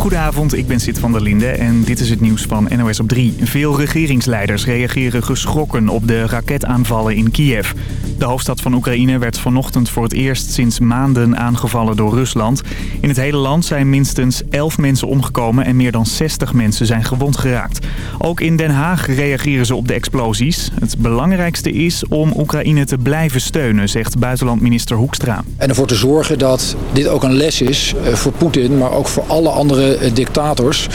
Goedenavond, ik ben Sid van der Linde en dit is het nieuws van NOS op 3. Veel regeringsleiders reageren geschrokken op de raketaanvallen in Kiev. De hoofdstad van Oekraïne werd vanochtend voor het eerst sinds maanden aangevallen door Rusland. In het hele land zijn minstens 11 mensen omgekomen en meer dan 60 mensen zijn gewond geraakt. Ook in Den Haag reageren ze op de explosies. Het belangrijkste is om Oekraïne te blijven steunen, zegt buitenlandminister Hoekstra. En ervoor te zorgen dat dit ook een les is eh, voor Poetin, maar ook voor alle andere eh, dictators.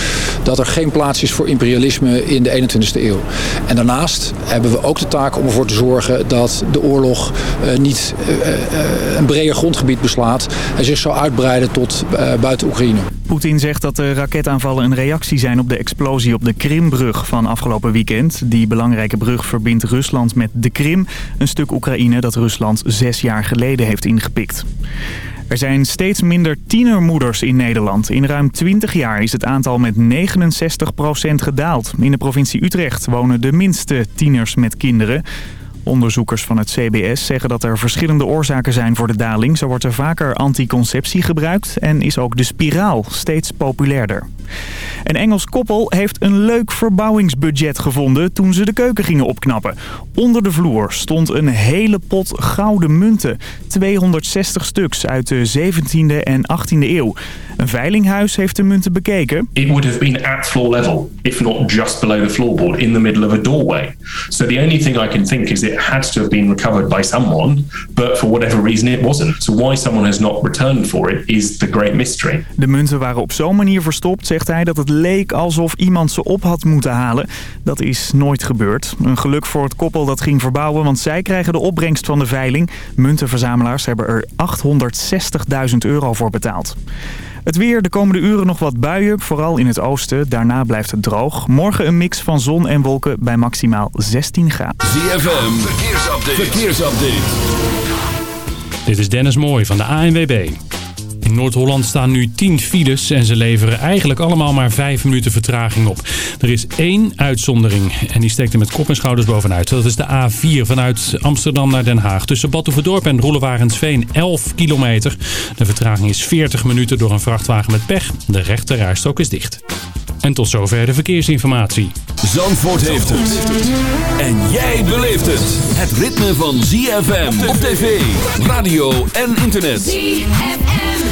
Dat er geen plaats is voor imperialisme in de 21ste eeuw. En daarnaast hebben we ook de taak om ervoor te zorgen dat de oorlog eh, niet een breder grondgebied beslaat. En zich zal uitbreiden tot buiten Oekraïne. Poetin zegt dat de raketaanvallen een reactie zijn op de explosie op de Krimbrug van afgelopen weekend. Die belangrijke brug verbindt Rusland met de Krim, een stuk Oekraïne dat Rusland zes jaar geleden heeft ingepikt. Er zijn steeds minder tienermoeders in Nederland. In ruim 20 jaar is het aantal met 69% gedaald. In de provincie Utrecht wonen de minste tieners met kinderen. Onderzoekers van het CBS zeggen dat er verschillende oorzaken zijn voor de daling. Zo wordt er vaker anticonceptie gebruikt en is ook de spiraal steeds populairder. Een Engels koppel heeft een leuk verbouwingsbudget gevonden toen ze de keuken gingen opknappen. Onder de vloer stond een hele pot gouden munten. 260 stuks uit de 17e en 18e eeuw. Een veilinghuis heeft de munten bekeken. It would have been at floor level, if not just below the floorboard, in the middle of a doorway. So the only thing I can think is it had to have been recovered by someone, but for whatever reason it wasn't. So why someone has not returned for it is the great mystery. De munten waren op zo'n manier verstopt, zegt hij, dat het leek alsof iemand ze op had moeten halen. Dat is nooit gebeurd. Een geluk voor het koppel dat ging verbouwen, want zij krijgen de opbrengst van de veiling. Muntenverzamelaars hebben er 860.000 euro voor betaald. Het weer, de komende uren nog wat buien, vooral in het oosten. Daarna blijft het droog. Morgen een mix van zon en wolken bij maximaal 16 graden. ZFM, verkeersupdate. verkeersupdate. Dit is Dennis Mooij van de ANWB. In Noord-Holland staan nu 10 files en ze leveren eigenlijk allemaal maar 5 minuten vertraging op. Er is één uitzondering en die steekt er met kop en schouders bovenuit. Dat is de A4 vanuit Amsterdam naar Den Haag. Tussen Batuverdorp en Roelewarensveen 11 kilometer. De vertraging is 40 minuten door een vrachtwagen met pech. De rechterrijstrook is dicht. En tot zover de verkeersinformatie. Zandvoort heeft het. En jij beleeft het. Het ritme van ZFM op tv, radio en internet. ZFM.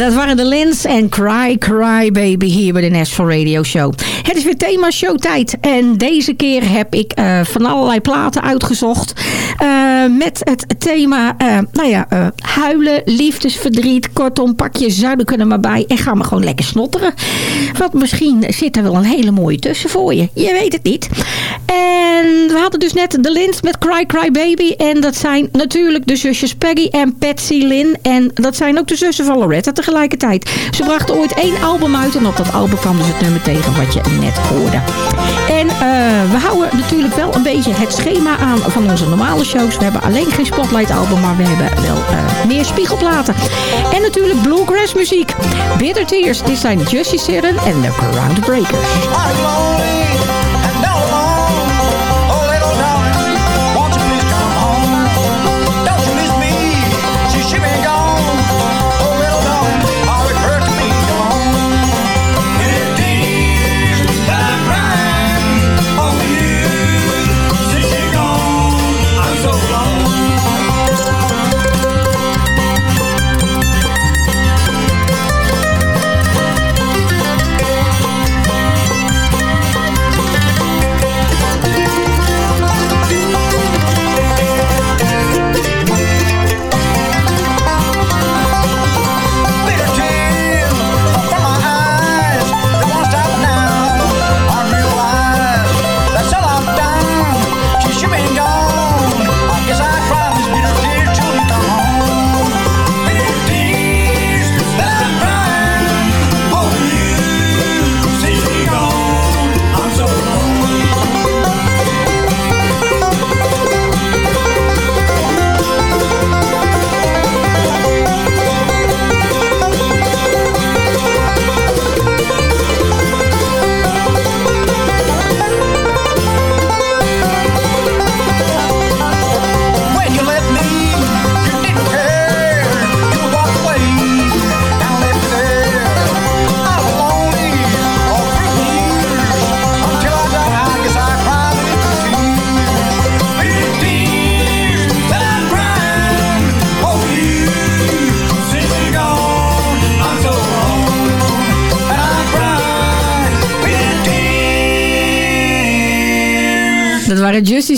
Dat waren de Lens en Cry Cry Baby hier bij de Nashville Radio Show. Het is weer thema showtijd. En deze keer heb ik uh, van allerlei platen uitgezocht. Uh, met het thema, uh, nou ja, huilen, liefdesverdriet. Kortom, pak je zuidenkunnen maar bij en ga maar gewoon lekker snotteren. Want misschien zit er wel een hele mooie tussen voor je. Je weet het niet. En we hadden dus net de Lens met Cry Cry Baby. En dat zijn natuurlijk de zusjes Peggy en Patsy Lynn. En dat zijn ook de zussen van Loretta tegelijkertijd. Ze brachten ooit één album uit en op dat album kwam dus het nummer tegen wat je net hoorde. En uh, we houden natuurlijk wel een beetje het schema aan van onze normale shows. We hebben alleen geen Spotlight album, maar we hebben wel uh, meer spiegelplaten. En natuurlijk bluegrass muziek. Bitter Tears, dit zijn Jussie Siren en The Groundbreakers.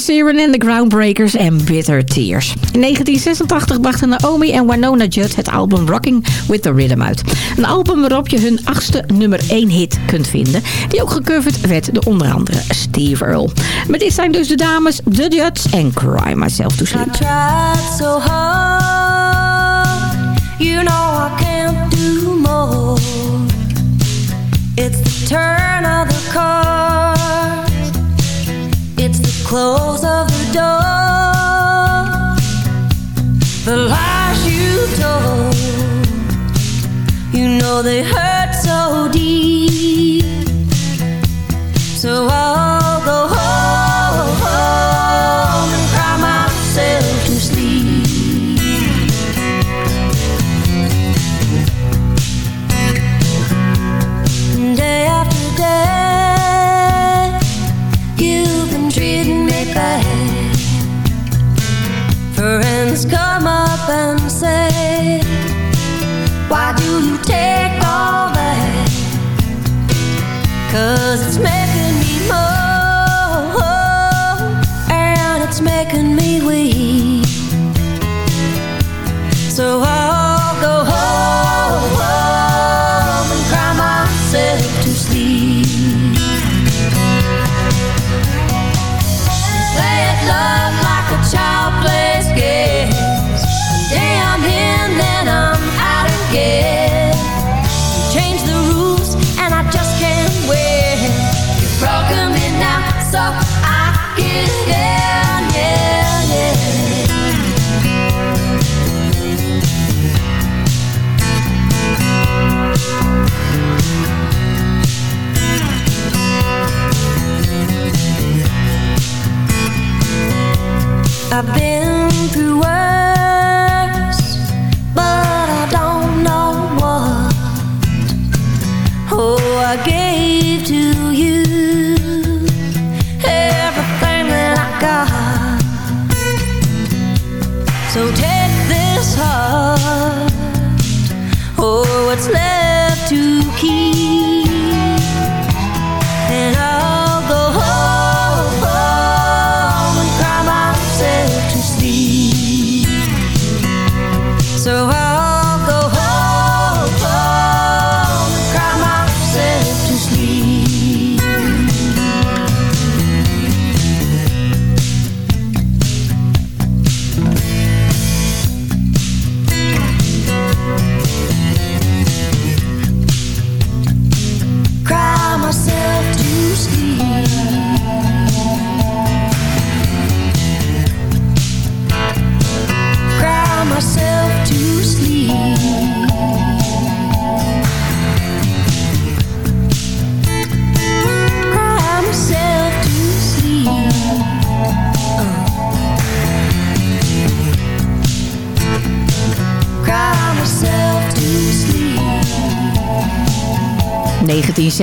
Siren en The Groundbreakers en Bitter Tears. In 1986 brachten Naomi en Winona Judd het album Rocking with the Rhythm uit. Een album waarop je hun achtste nummer 1 hit kunt vinden. Die ook gecoverd werd door onder andere Steve Earle. Maar dit zijn dus de dames The Judds en Cry Myself to Sleep. You know I can't do more. It's the turn of the card. Close of the door. The lies you told You know they hurt so deep. So I'll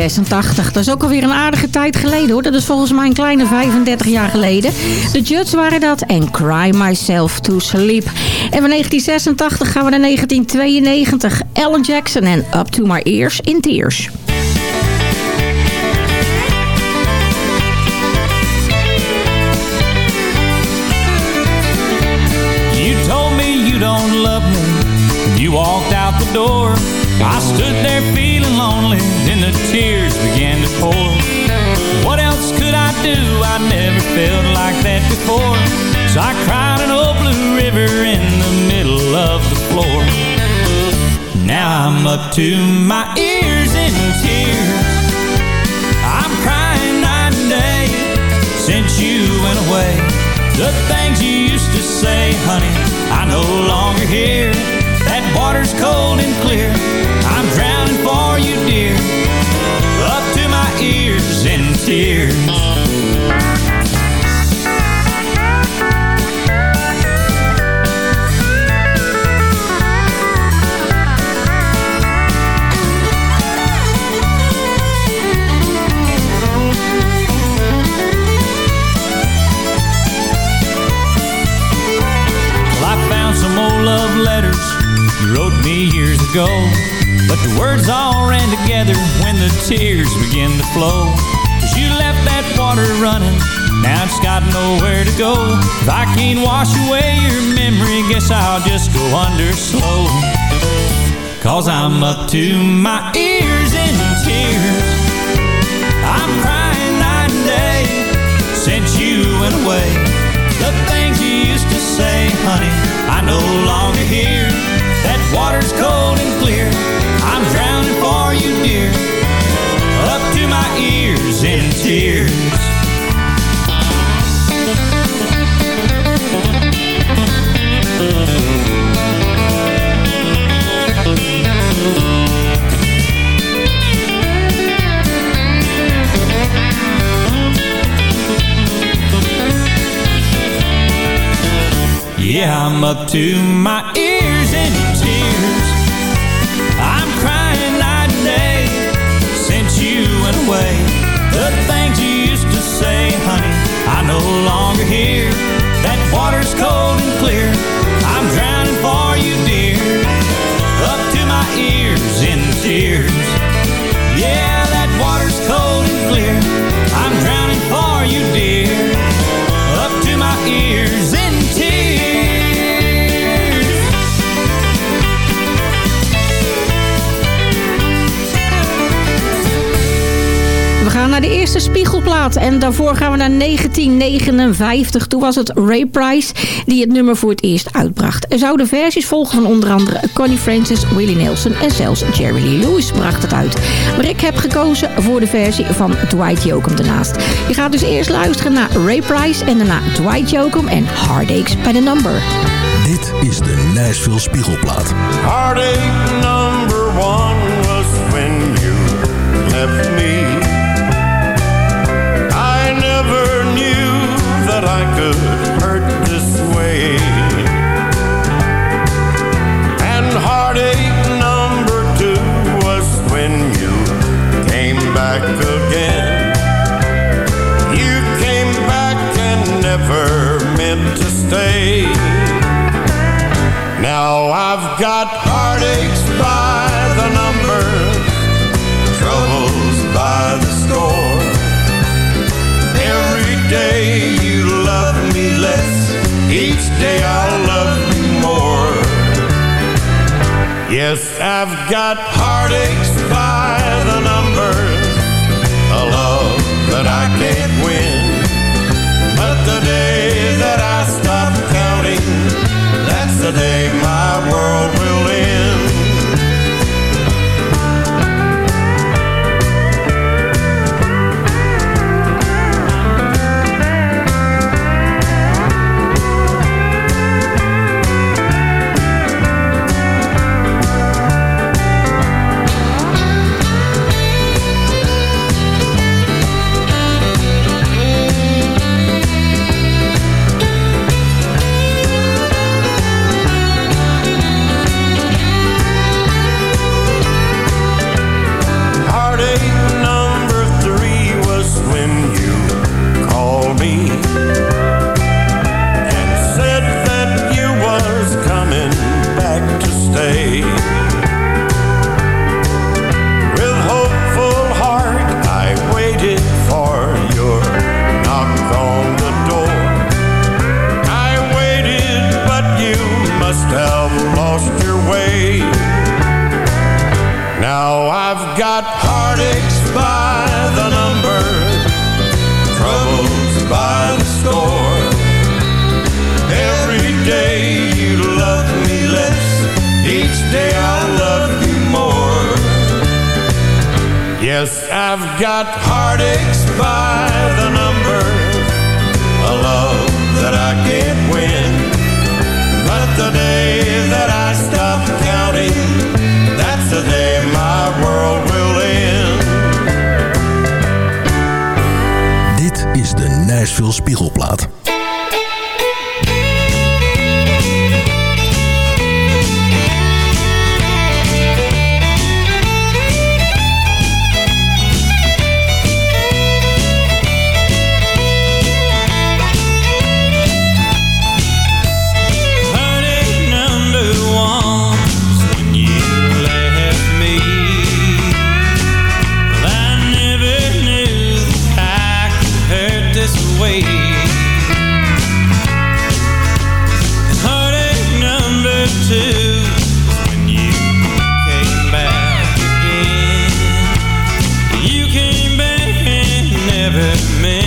1986. Dat is ook alweer een aardige tijd geleden hoor. Dat is volgens mij een kleine 35 jaar geleden. De Judds waren dat en Cry Myself to Sleep. En van 1986 gaan we naar 1992. Alan Jackson en Up to My Ears in Tears. You told me you don't love me. You walked out the door. I stood there felt like that before. So I cried an old blue river in the middle of the floor. Now I'm up to my ears in tears. I'm crying night and day since you went away. The things you used to say, honey, I no longer hear. That water's cold and clear. Now it's got nowhere to go. If I can't wash away your memory, guess I'll just go under slow. Cause I'm up to my ears in tears. I'm crying night and day since you went away. The things you used to say, honey, I no longer hear. That water's cold and clear. I'm drowning for you, dear. Up to my ears in tears. Yeah, I'm up to my ears in tears. I'm crying night and day since you went away. The things you used to say, honey, I no longer hear. That water's cold and clear. De eerste spiegelplaat. En daarvoor gaan we naar 1959. Toen was het Ray Price die het nummer voor het eerst uitbracht. Er zouden versies volgen van onder andere Connie Francis, Willie Nelson en zelfs Jerry Lee Lewis bracht het uit. Maar ik heb gekozen voor de versie van Dwight Yoakam daarnaast. Je gaat dus eerst luisteren naar Ray Price en daarna Dwight Yoakam en Heartaches by the Number. Dit is de Nashville Spiegelplaat. Heartache number one hurt this way. And heartache number two was when you came back again. You came back and never meant to stay. Now I've got heartaches by the number, troubles by the score. Every day day I'll love you more. Yes, I've got heartaches by me.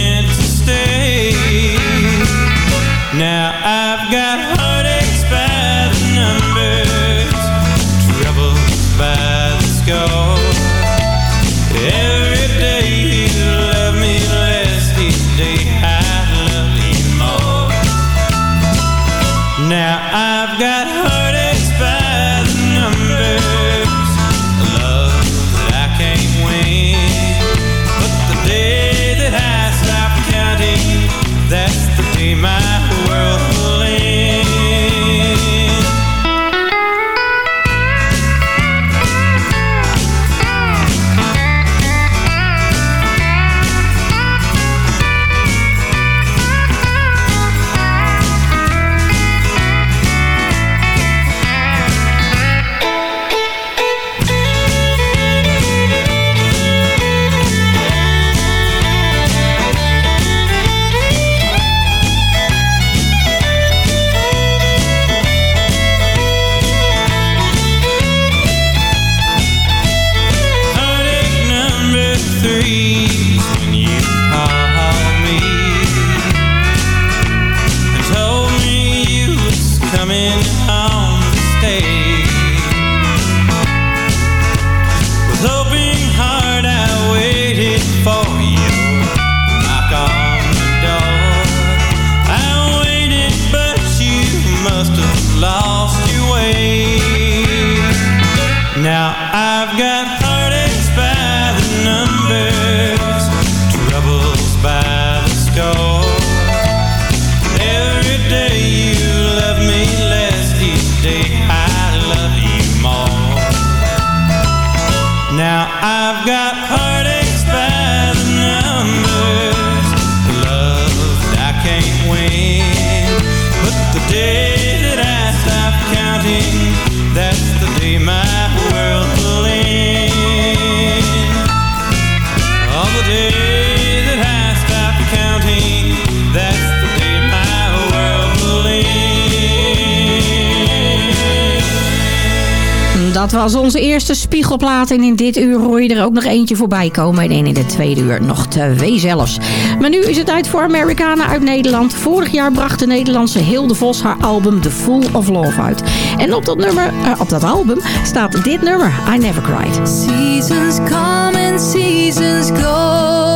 love you more Now I've got heartaches by the numbers. Love I can't win. But the day dat was onze eerste spiegelplaat. En in dit uur hoor er ook nog eentje voorbij komen. En in de tweede uur nog twee zelfs. Maar nu is het tijd voor Americana uit Nederland. Vorig jaar bracht de Nederlandse Hilde Vos haar album The Fool of Love uit. En op dat, nummer, eh, op dat album staat dit nummer, I Never Cried. Seasons come and seasons go.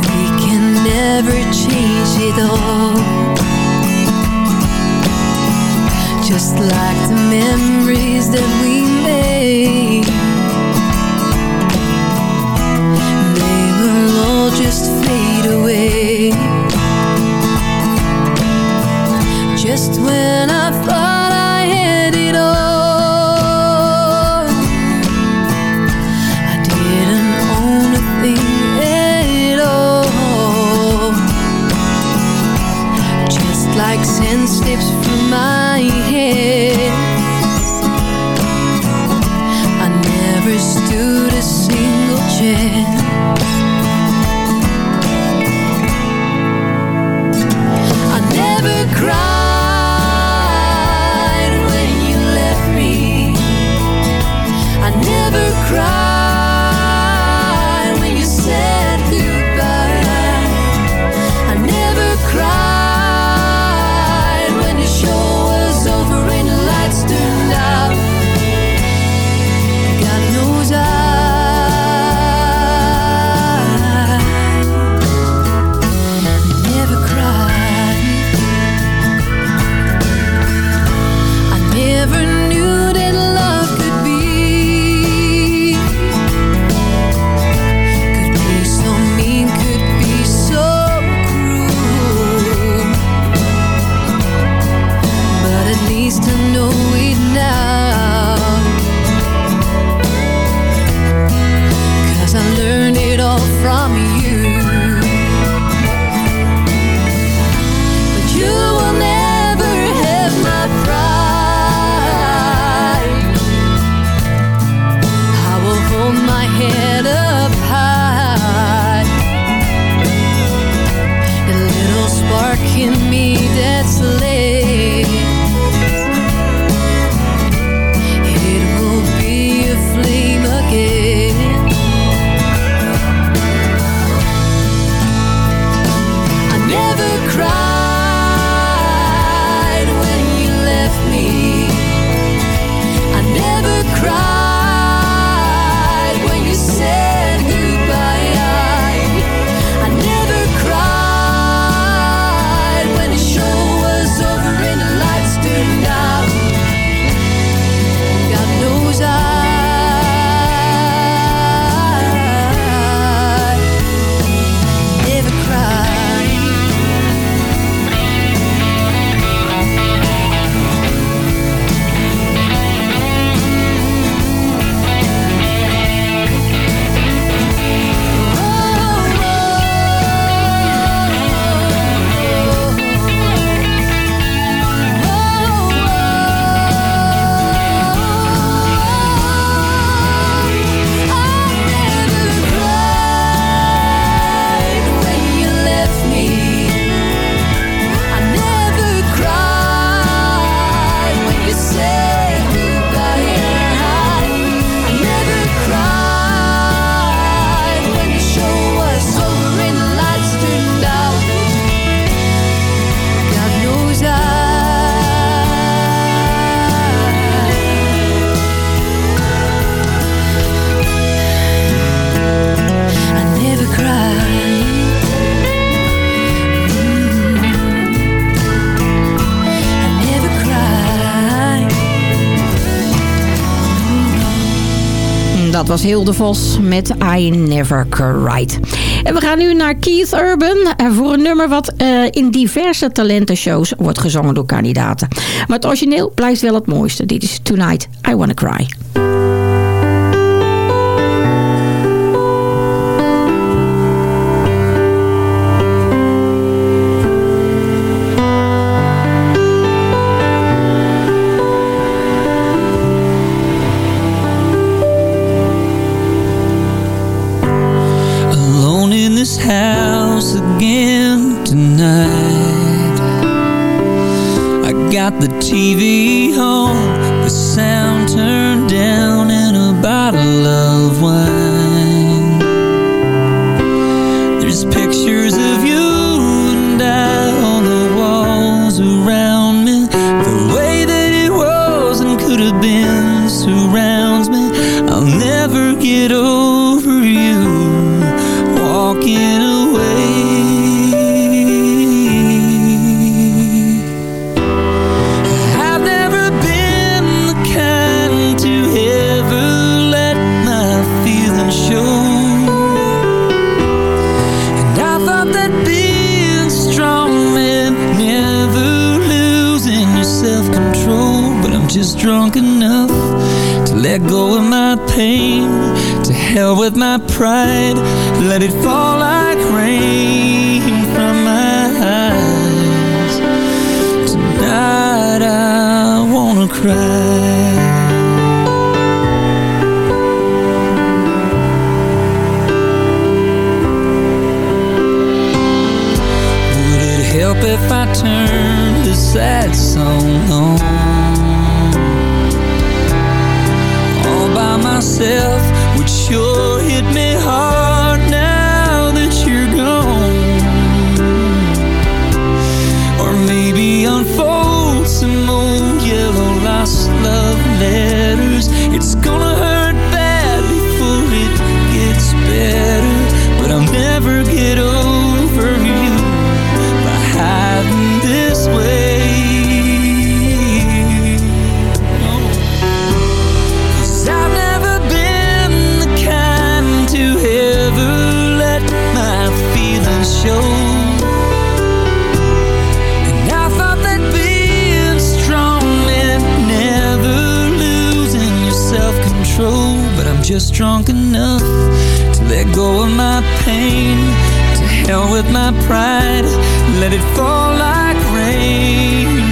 We can never change it all. just like the memories that we Hilde Vos met I Never Cried. En we gaan nu naar Keith Urban voor een nummer wat eh, in diverse talentenshows wordt gezongen door kandidaten. Maar het origineel blijft wel het mooiste. Dit is Tonight I Wanna Cry. TV just drunk enough to let go of my pain. To hell with my pride, let it fall like rain.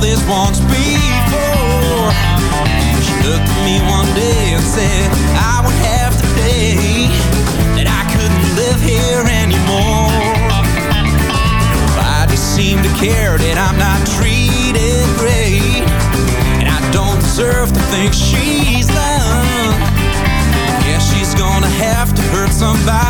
this once before. She looked at me one day and said, I would have to pay that I couldn't live here anymore. Nobody seemed to care that I'm not treated great, and I don't deserve to think she's done. Yeah, she's gonna have to hurt somebody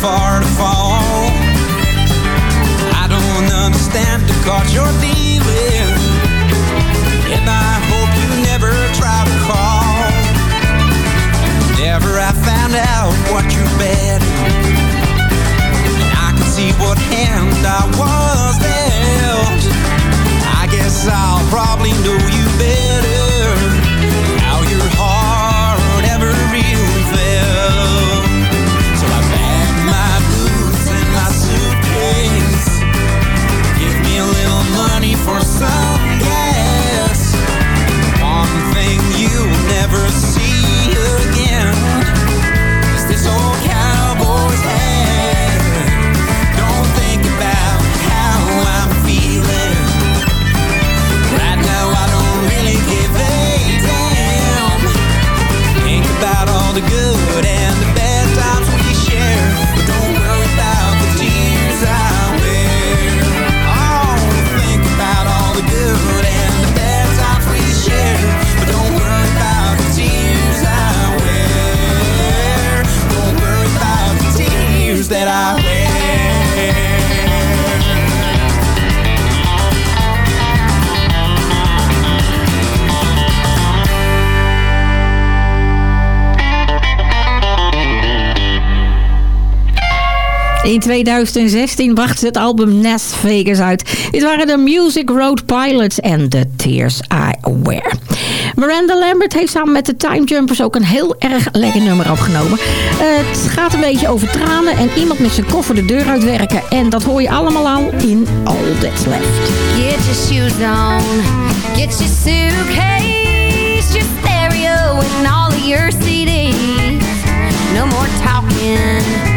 far to fall. I don't understand the caught your deep 2016 bracht ze het album Nest Vegas uit. Dit waren de Music Road Pilots en The Tears I Wear. Miranda Lambert heeft samen met de Time Jumpers ook een heel erg lekker nummer opgenomen. Het gaat een beetje over tranen en iemand met zijn koffer de deur uitwerken. En dat hoor je allemaal al in All That's Left. Get your shoes on, get your suitcase, your stereo and all of your CD's. No more talking.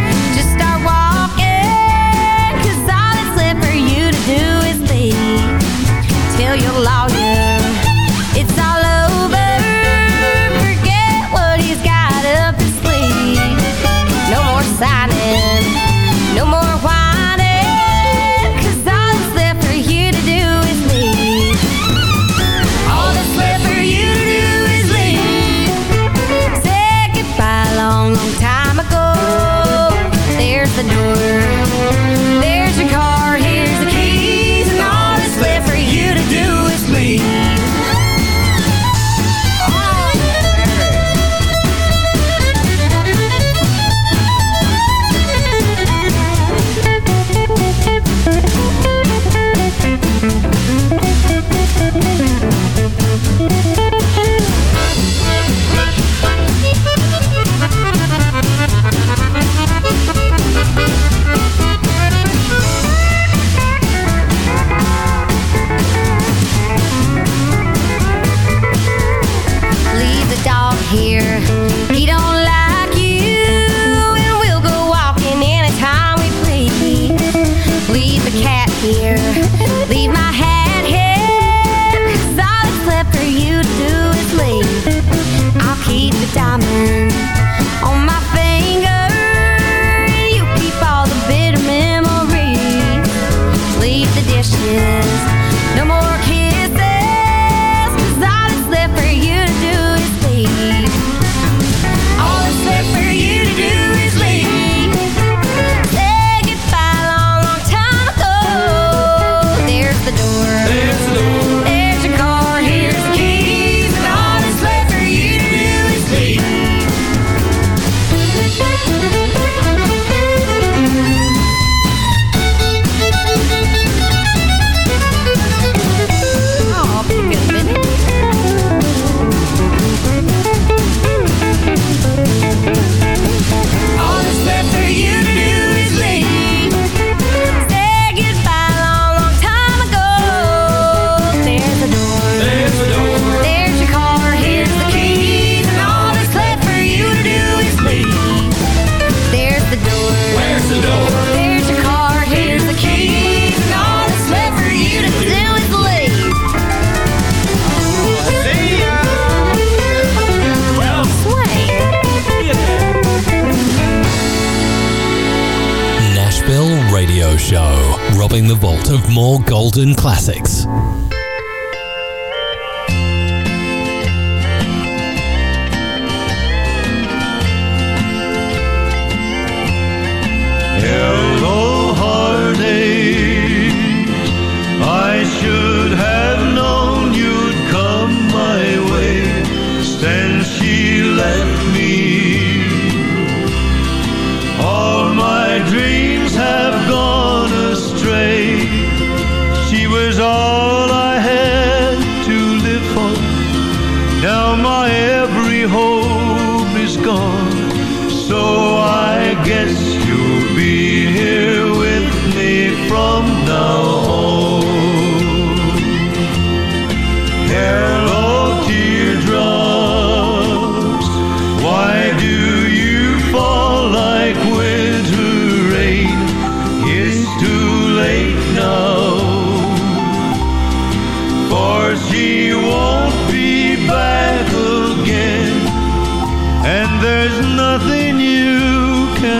Golden Classics.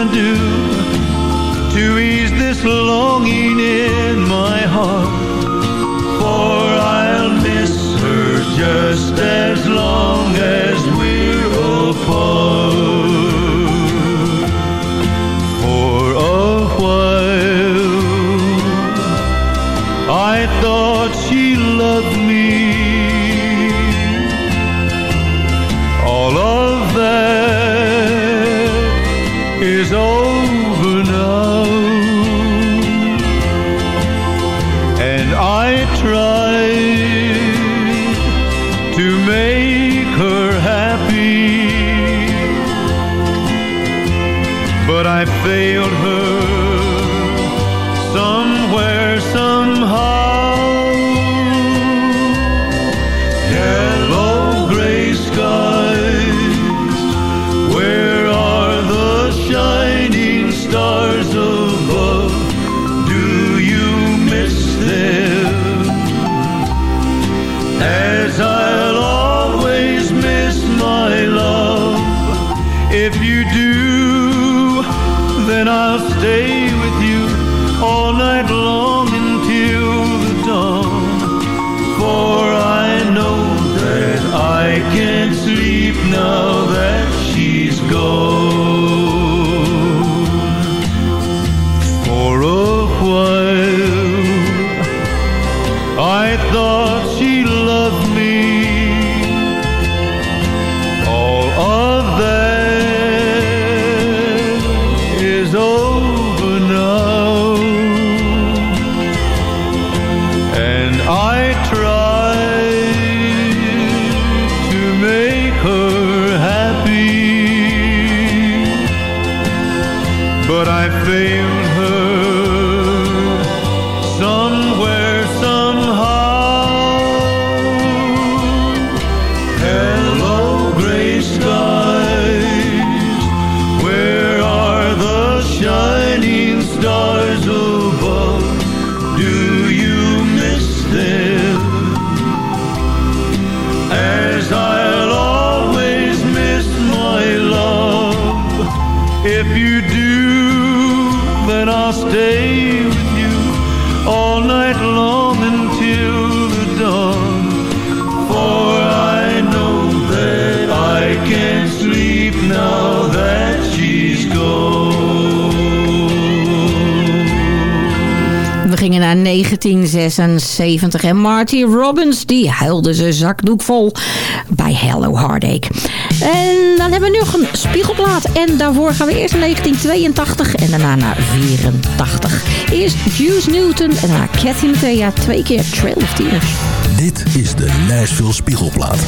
do to ease this loneliness? En Marty Robbins, die huilde zijn zakdoek vol bij Hello Heartache. En dan hebben we nog een spiegelplaat. En daarvoor gaan we eerst naar 1982 en daarna naar 84. Eerst Juice Newton en daarna Cathy Mattea. Twee keer Trail of Tears. Dit is de Nashville Spiegelplaat.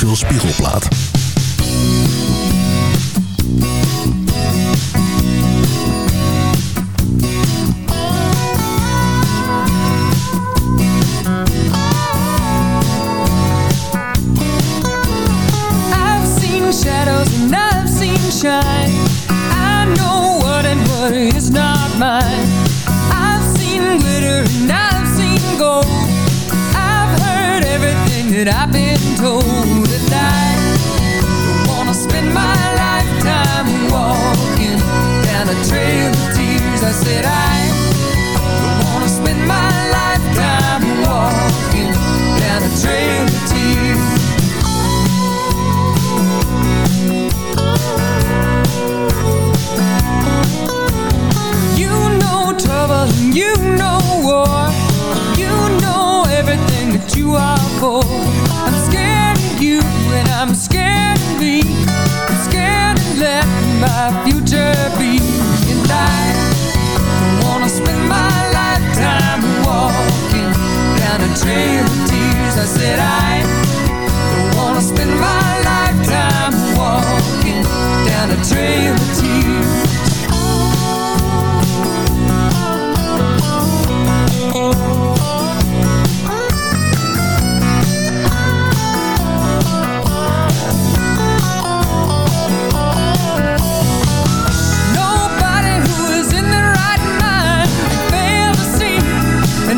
Nashville Spiegelplaat.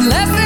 Unless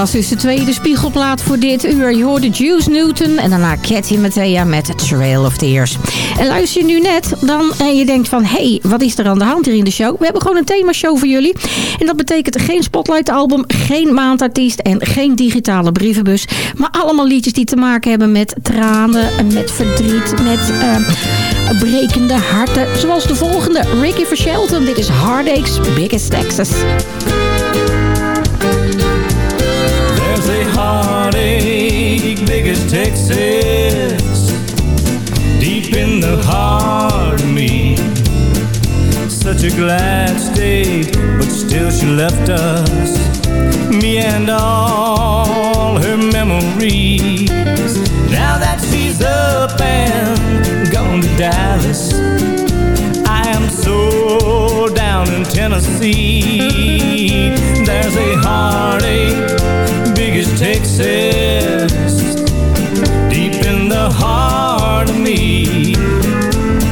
was dus de tweede spiegelplaat voor dit uur. Je hoorde Juice Newton en daarna Cathy Mattea met Trail of Tears. En luister je nu net dan en je denkt van... hé, hey, wat is er aan de hand hier in de show? We hebben gewoon een themashow voor jullie. En dat betekent geen Spotlight album, geen maandartiest en geen digitale brievenbus. Maar allemaal liedjes die te maken hebben met tranen, met verdriet, met... eh, brekende harten. Zoals de volgende, Ricky Shelton. Dit is Heartaches Biggest Texas. A heartache big as Texas. Deep in the heart of me. Such a glad state But still she left us. Me and all her memories. Now that she's up and gone to Dallas down in Tennessee. There's a heartache big as Texas. Deep in the heart of me.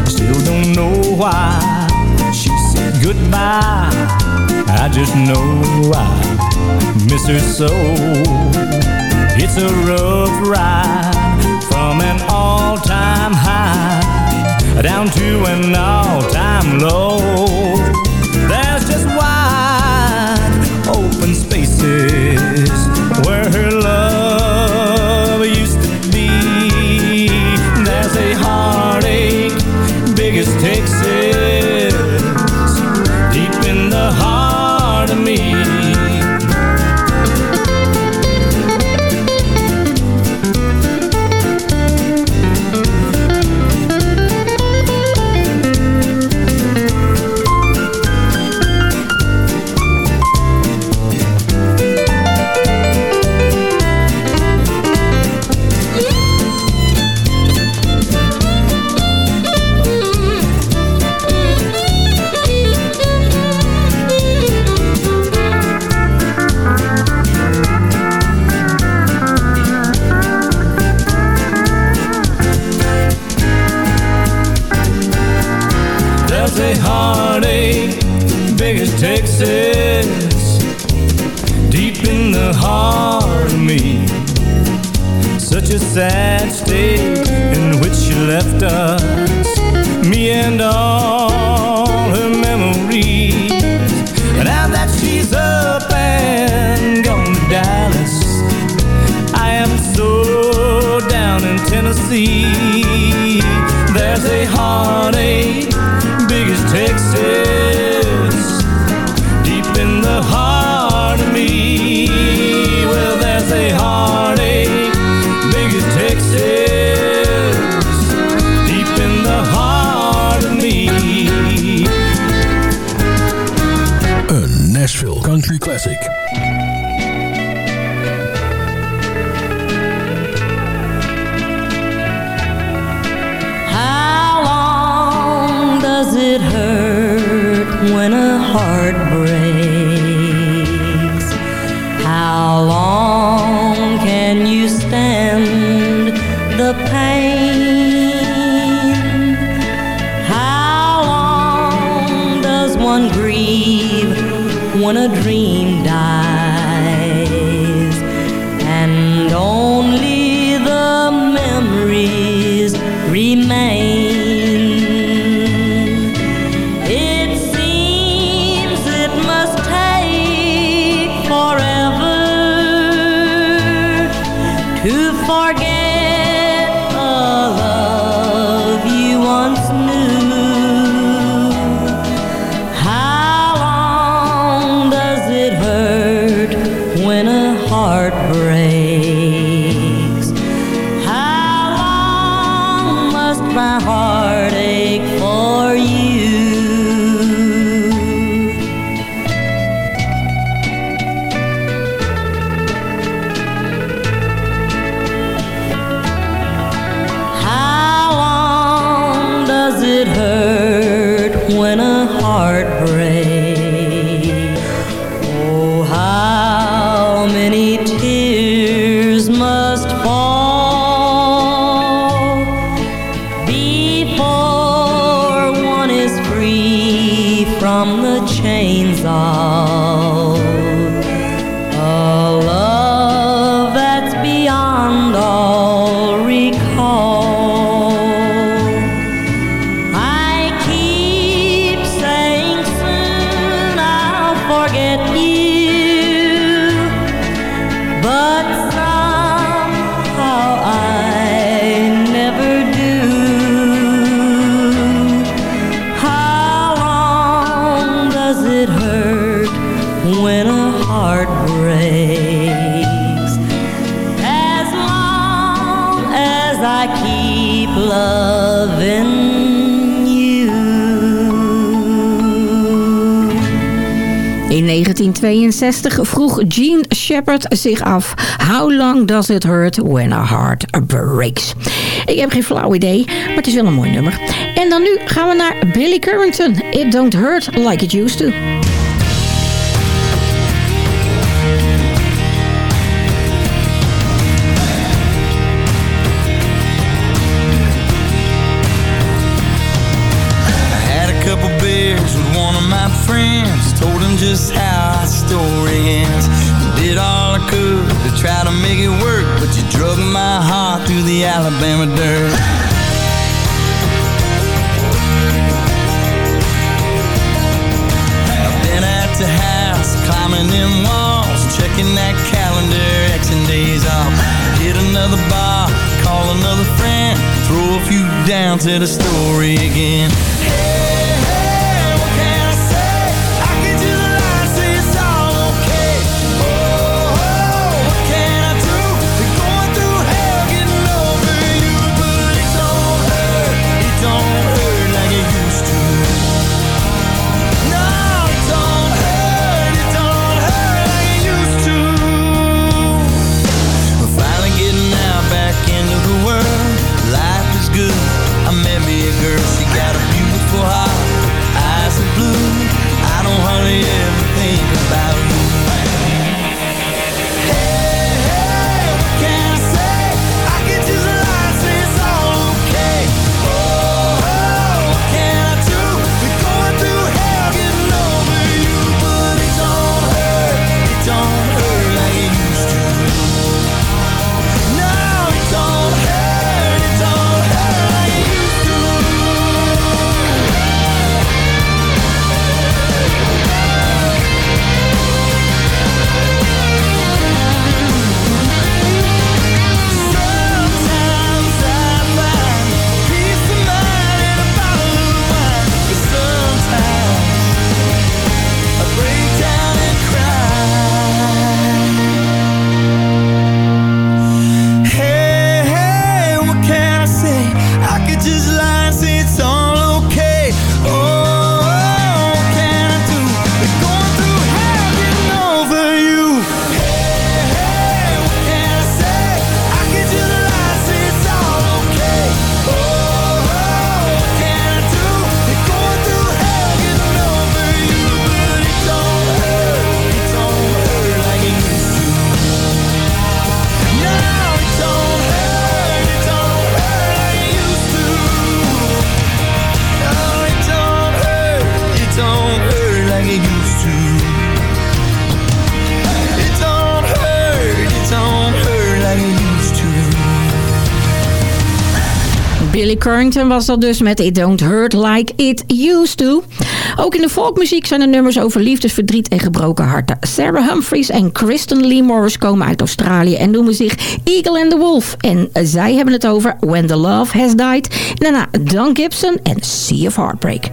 Still don't know why She said goodbye. I just know I miss her so. It's a rough ride From an all-time high down to an all-time low. forget. 1968 vroeg Gene Shepard zich af... How long does it hurt when a heart breaks? Ik heb geen flauw idee, maar het is wel een mooi nummer. En dan nu gaan we naar Billy Currington. It don't hurt like it used to. just I stole try to make it work, but you drug my heart through the Alabama dirt. I've been at the house, climbing them walls, checking that calendar, Xing days off. Hit another bar, call another friend, throw a few downs at a story again. Hey. Carrington was dat dus met It Don't Hurt Like It Used To. Ook in de folkmuziek zijn er nummers over liefdesverdriet en gebroken harten. Sarah Humphries en Kristen Lee Morris komen uit Australië en noemen zich Eagle and the Wolf. En zij hebben het over When the Love Has Died. En daarna Dan Gibson en Sea of Heartbreak.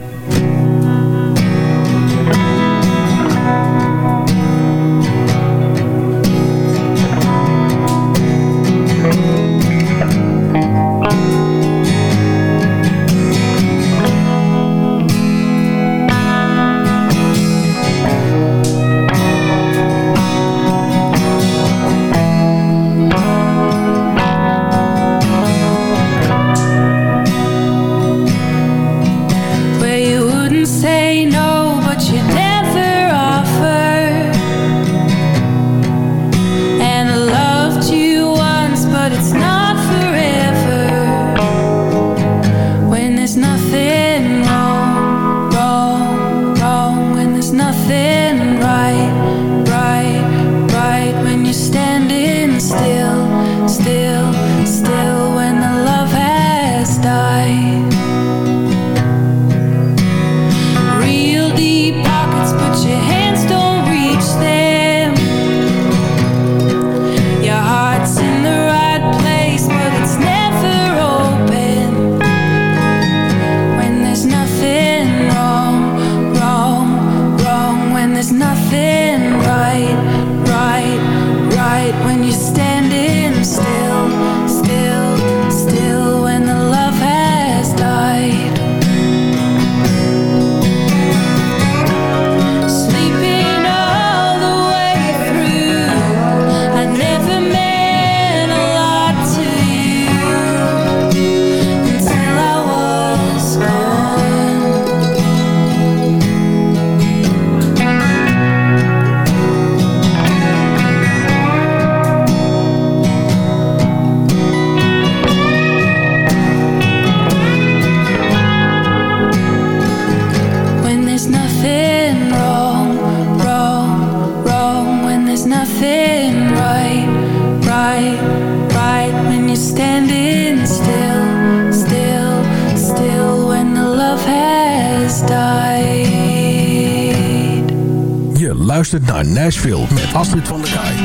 met Astrid van der Kaai.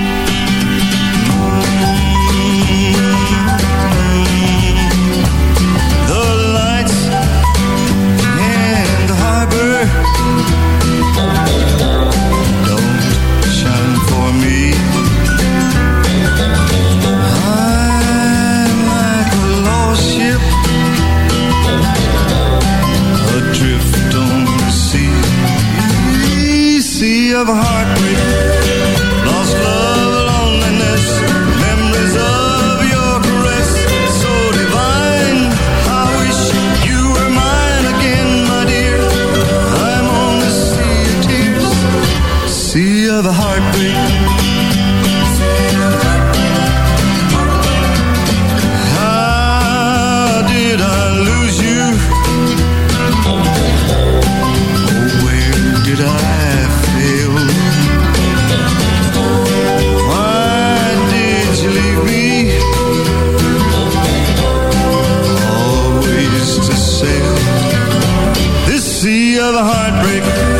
The lights in the harbor don't shine for me. I'm like a lost ship adrift on the sea, sea of break